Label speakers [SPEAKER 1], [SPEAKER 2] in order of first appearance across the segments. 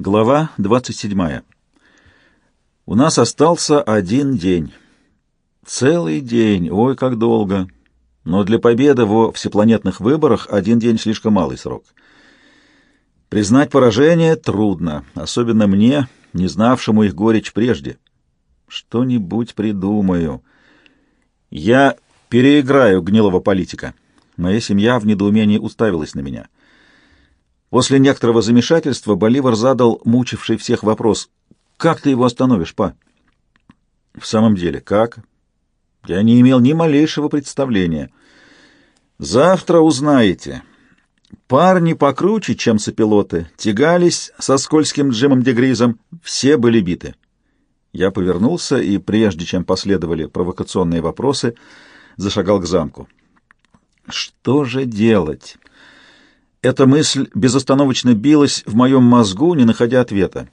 [SPEAKER 1] Глава 27. У нас остался один день. Целый день, ой, как долго. Но для победы во всепланетных выборах один день слишком малый срок. Признать поражение трудно, особенно мне, не знавшему их горечь прежде. Что-нибудь придумаю. Я переиграю гнилого политика. Моя семья в недоумении уставилась на меня. После некоторого замешательства Боливар задал мучивший всех вопрос. «Как ты его остановишь, па?» «В самом деле, как?» Я не имел ни малейшего представления. «Завтра узнаете. Парни покруче, чем сопилоты, тягались со скользким Джимом Дегризом, все были биты». Я повернулся и, прежде чем последовали провокационные вопросы, зашагал к замку. «Что же делать?» Эта мысль безостановочно билась в моем мозгу, не находя ответа.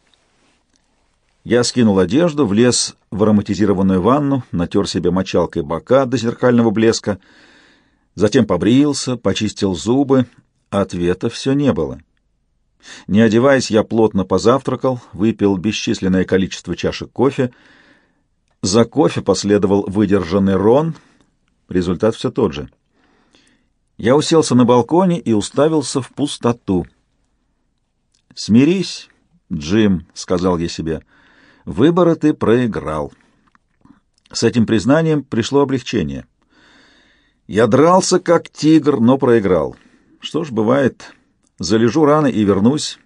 [SPEAKER 1] Я скинул одежду, влез в ароматизированную ванну, натер себе мочалкой бока до зеркального блеска, затем побрился, почистил зубы. Ответа все не было. Не одеваясь, я плотно позавтракал, выпил бесчисленное количество чашек кофе. За кофе последовал выдержанный рон. Результат все тот же — я уселся на балконе и уставился в пустоту. «Смирись, Джим», — сказал я себе, — «выборы ты проиграл». С этим признанием пришло облегчение. Я дрался как тигр, но проиграл. Что ж, бывает, залежу рано и вернусь.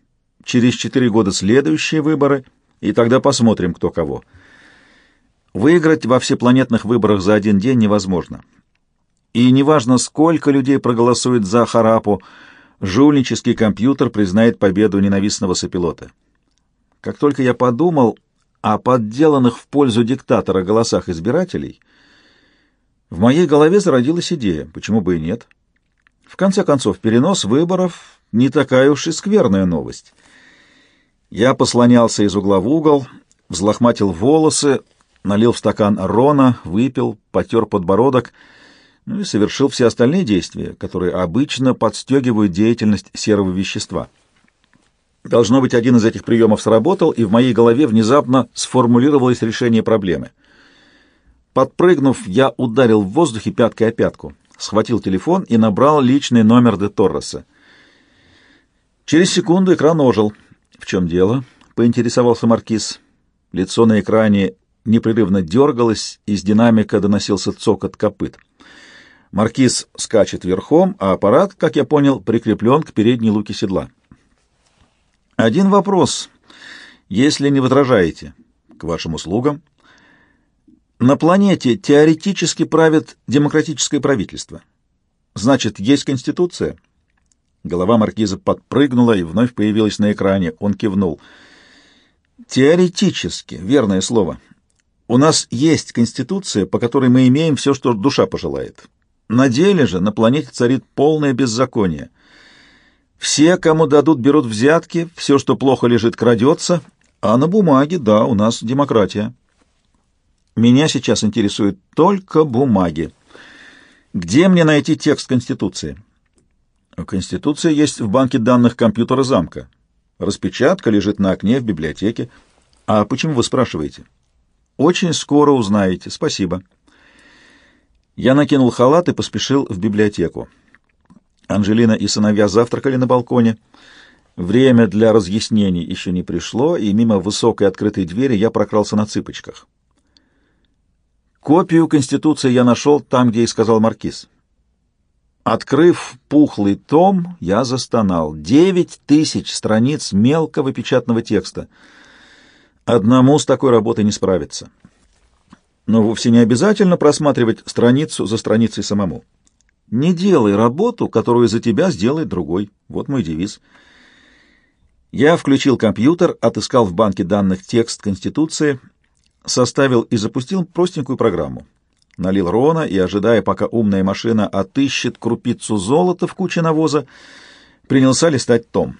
[SPEAKER 1] Через четыре года следующие выборы, и тогда посмотрим, кто кого. Выиграть во всепланетных выборах за один день невозможно. И неважно, сколько людей проголосует за Харапу, жульнический компьютер признает победу ненавистного сопилота. Как только я подумал о подделанных в пользу диктатора голосах избирателей, в моей голове зародилась идея, почему бы и нет. В конце концов, перенос выборов — не такая уж и скверная новость. Я послонялся из угла в угол, взлохматил волосы, налил в стакан рона, выпил, потер подбородок — ну и совершил все остальные действия, которые обычно подстегивают деятельность серого вещества. Должно быть, один из этих приемов сработал, и в моей голове внезапно сформулировалось решение проблемы. Подпрыгнув, я ударил в воздухе пяткой о пятку, схватил телефон и набрал личный номер де Торреса. Через секунду экран ожил. «В чем дело?» — поинтересовался Маркиз. Лицо на экране непрерывно дергалось, из динамика доносился цокот копыт. Маркиз скачет верхом, а аппарат, как я понял, прикреплен к передней луке седла. Один вопрос, если не возражаете, к вашим услугам. На планете теоретически правит демократическое правительство. Значит, есть Конституция? Голова маркиза подпрыгнула и вновь появилась на экране. Он кивнул. Теоретически, верное слово. У нас есть Конституция, по которой мы имеем все, что душа пожелает. На деле же на планете царит полное беззаконие. Все, кому дадут, берут взятки, все, что плохо лежит, крадется, а на бумаге, да, у нас демократия. Меня сейчас интересует только бумаги. Где мне найти текст Конституции? Конституция есть в банке данных компьютера замка. Распечатка лежит на окне в библиотеке. А почему вы спрашиваете? Очень скоро узнаете. Спасибо. Я накинул халат и поспешил в библиотеку. Анжелина и сыновья завтракали на балконе. Время для разъяснений еще не пришло, и мимо высокой открытой двери я прокрался на цыпочках. Копию Конституции я нашел там, где и сказал Маркиз. Открыв пухлый том, я застонал. Девять тысяч страниц мелкого печатного текста. Одному с такой работой не справиться но вовсе не обязательно просматривать страницу за страницей самому. Не делай работу, которую за тебя сделает другой. Вот мой девиз. Я включил компьютер, отыскал в банке данных текст Конституции, составил и запустил простенькую программу. Налил Рона и, ожидая, пока умная машина отыщет крупицу золота в куче навоза, принялся листать том.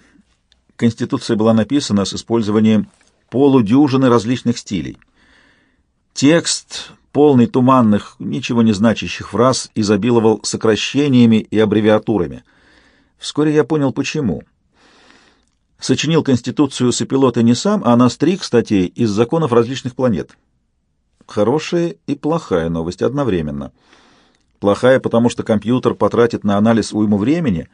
[SPEAKER 1] Конституция была написана с использованием полудюжины различных стилей — Текст, полный туманных, ничего не значащих фраз, изобиловал сокращениями и аббревиатурами. Вскоре я понял, почему. Сочинил Конституцию сопилота не сам, а настриг статей из законов различных планет. Хорошая и плохая новость одновременно. Плохая, потому что компьютер потратит на анализ уйму времени.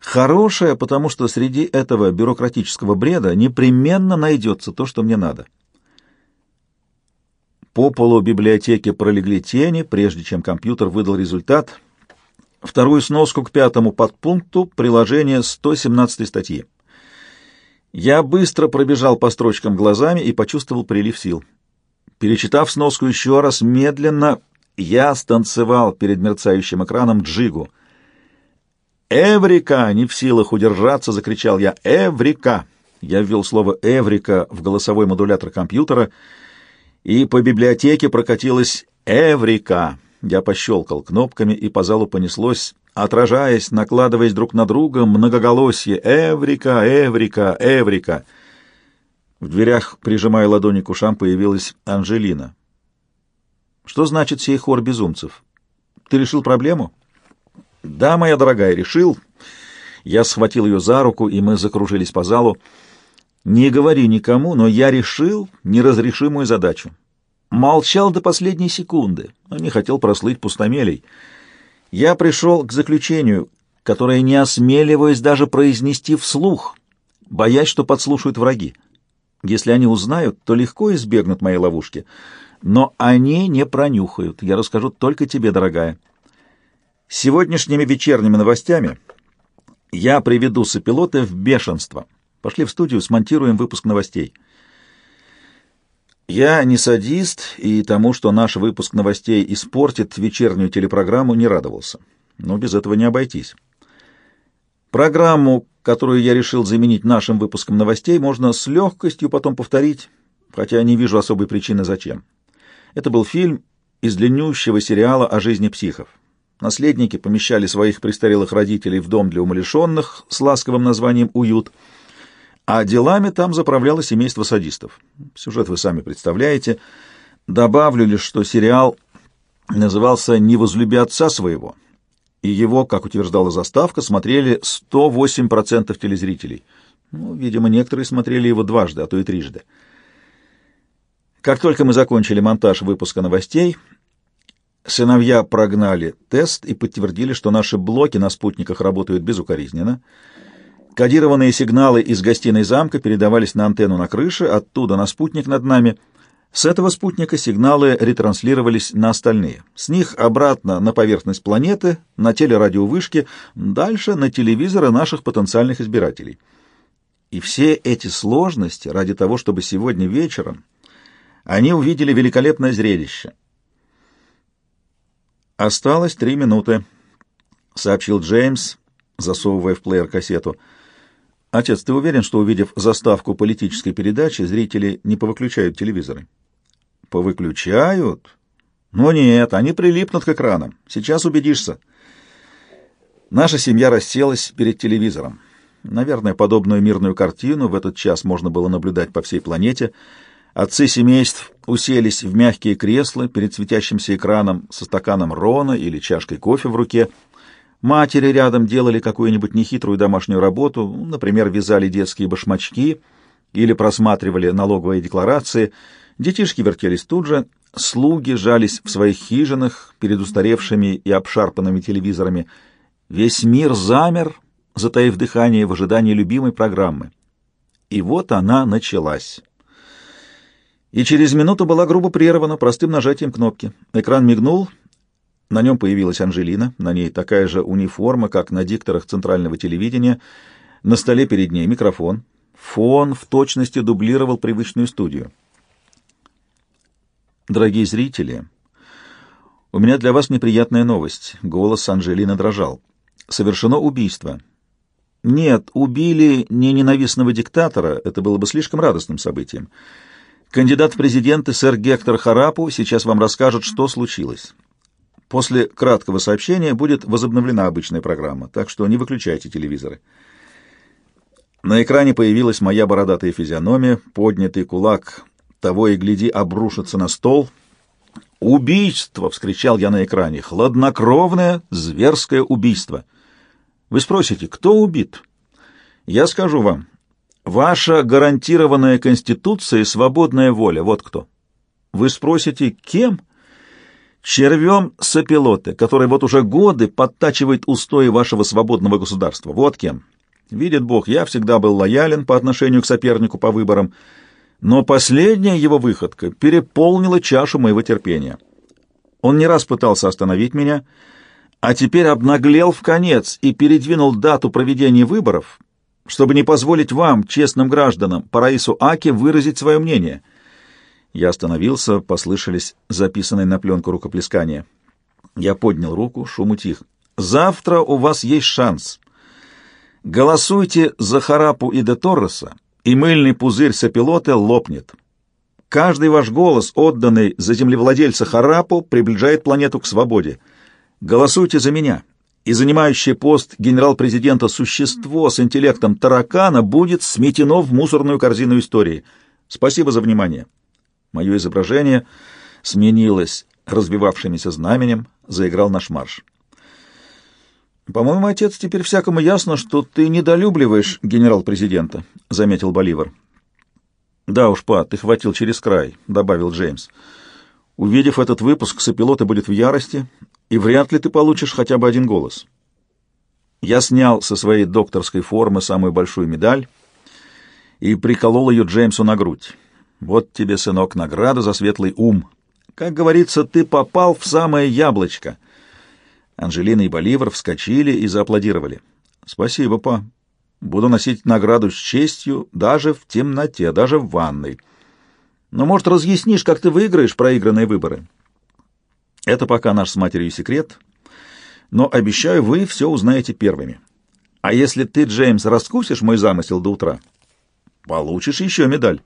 [SPEAKER 1] Хорошая, потому что среди этого бюрократического бреда непременно найдется то, что мне надо. По полу библиотеки пролегли тени, прежде чем компьютер выдал результат. Вторую сноску к пятому подпункту приложения 117 статьи. Я быстро пробежал по строчкам глазами и почувствовал прилив сил. Перечитав сноску еще раз, медленно я станцевал перед мерцающим экраном джигу. «Эврика!» — не в силах удержаться, закричал я. «Эврика!» Я ввел слово «эврика» в голосовой модулятор компьютера, и по библиотеке прокатилась «Эврика!» Я пощелкал кнопками, и по залу понеслось отражаясь, накладываясь друг на друга, многоголосье «Эврика! Эврика! Эврика!». В дверях, прижимая ладони к ушам, появилась Анжелина. «Что значит сей хор безумцев? Ты решил проблему?» «Да, моя дорогая, решил». Я схватил ее за руку, и мы закружились по залу. «Не говори никому, но я решил неразрешимую задачу. Молчал до последней секунды, но не хотел прослыть пустомелей» я пришел к заключению, которое не осмеливаюсь даже произнести вслух, боясь, что подслушают враги. Если они узнают, то легко избегнут моей ловушки. Но они не пронюхают. Я расскажу только тебе, дорогая. Сегодняшними вечерними новостями я приведу сопилоты в бешенство. Пошли в студию, смонтируем выпуск новостей. Я не садист, и тому, что наш выпуск новостей испортит вечернюю телепрограмму, не радовался. Но без этого не обойтись. Программу, которую я решил заменить нашим выпуском новостей, можно с легкостью потом повторить, хотя не вижу особой причины зачем. Это был фильм из длиннющего сериала о жизни психов. Наследники помещали своих престарелых родителей в дом для умалишенных с ласковым названием «Уют», а делами там заправляло семейство садистов. Сюжет вы сами представляете. Добавлю лишь, что сериал назывался «Не возлюби отца своего», и его, как утверждала заставка, смотрели 108% телезрителей. Ну, видимо, некоторые смотрели его дважды, а то и трижды. Как только мы закончили монтаж выпуска новостей, сыновья прогнали тест и подтвердили, что наши блоки на спутниках работают безукоризненно — Кодированные сигналы из гостиной замка передавались на антенну на крыше, оттуда на спутник над нами. С этого спутника сигналы ретранслировались на остальные. С них обратно на поверхность планеты, на телерадиовышки, дальше на телевизоры наших потенциальных избирателей. И все эти сложности ради того, чтобы сегодня вечером они увидели великолепное зрелище. «Осталось три минуты», — сообщил Джеймс, засовывая в плеер кассету — Отец, ты уверен, что, увидев заставку политической передачи, зрители не повыключают телевизоры? Повыключают? Но нет, они прилипнут к экранам. Сейчас убедишься. Наша семья расселась перед телевизором. Наверное, подобную мирную картину в этот час можно было наблюдать по всей планете. Отцы семейств уселись в мягкие кресла перед светящимся экраном со стаканом рона или чашкой кофе в руке — Матери рядом делали какую-нибудь нехитрую домашнюю работу, например, вязали детские башмачки или просматривали налоговые декларации. Детишки вертелись тут же, слуги жались в своих хижинах перед устаревшими и обшарпанными телевизорами. Весь мир замер, затаив дыхание в ожидании любимой программы. И вот она началась. И через минуту была грубо прервана простым нажатием кнопки. Экран мигнул — на нем появилась Анжелина, на ней такая же униформа, как на дикторах центрального телевидения. На столе перед ней микрофон. Фон в точности дублировал привычную студию. Дорогие зрители, у меня для вас неприятная новость. Голос Анжелины дрожал. Совершено убийство. Нет, убили не ненавистного диктатора, это было бы слишком радостным событием. Кандидат в президенты сэр Гектор Харапу сейчас вам расскажет, что случилось. После краткого сообщения будет возобновлена обычная программа, так что не выключайте телевизоры. На экране появилась моя бородатая физиономия, поднятый кулак того и гляди обрушится на стол. «Убийство!» — вскричал я на экране. «Хладнокровное, зверское убийство!» Вы спросите, кто убит? Я скажу вам. Ваша гарантированная Конституцией свободная воля. Вот кто. Вы спросите, кем? Червем Сапилоте, который вот уже годы подтачивает устои вашего свободного государства. Вот кем. Видит Бог, я всегда был лоялен по отношению к сопернику по выборам, но последняя его выходка переполнила чашу моего терпения. Он не раз пытался остановить меня, а теперь обнаглел в конец и передвинул дату проведения выборов, чтобы не позволить вам, честным гражданам, по Раису Аке выразить свое мнение. Я остановился, послышались записанные на пленку рукоплескания. Я поднял руку, шум утих. «Завтра у вас есть шанс. Голосуйте за Харапу и де Торреса, и мыльный пузырь сопилота лопнет. Каждый ваш голос, отданный за землевладельца Харапу, приближает планету к свободе. Голосуйте за меня, и занимающий пост генерал-президента существо с интеллектом таракана будет сметено в мусорную корзину истории. Спасибо за внимание. Мое изображение сменилось развивавшимися знаменем, заиграл наш марш. «По-моему, отец, теперь всякому ясно, что ты недолюбливаешь генерал-президента», — заметил Боливар. «Да уж, па, ты хватил через край», — добавил Джеймс. «Увидев этот выпуск, сопилота будет в ярости, и вряд ли ты получишь хотя бы один голос». Я снял со своей докторской формы самую большую медаль и приколол ее Джеймсу на грудь. «Вот тебе, сынок, награда за светлый ум. Как говорится, ты попал в самое яблочко». Анжелина и Боливар вскочили и зааплодировали. «Спасибо, па. Буду носить награду с честью даже в темноте, даже в ванной. Но, может, разъяснишь, как ты выиграешь проигранные выборы?» «Это пока наш с матерью секрет, но, обещаю, вы все узнаете первыми. А если ты, Джеймс, раскусишь мой замысел до утра, получишь еще медаль».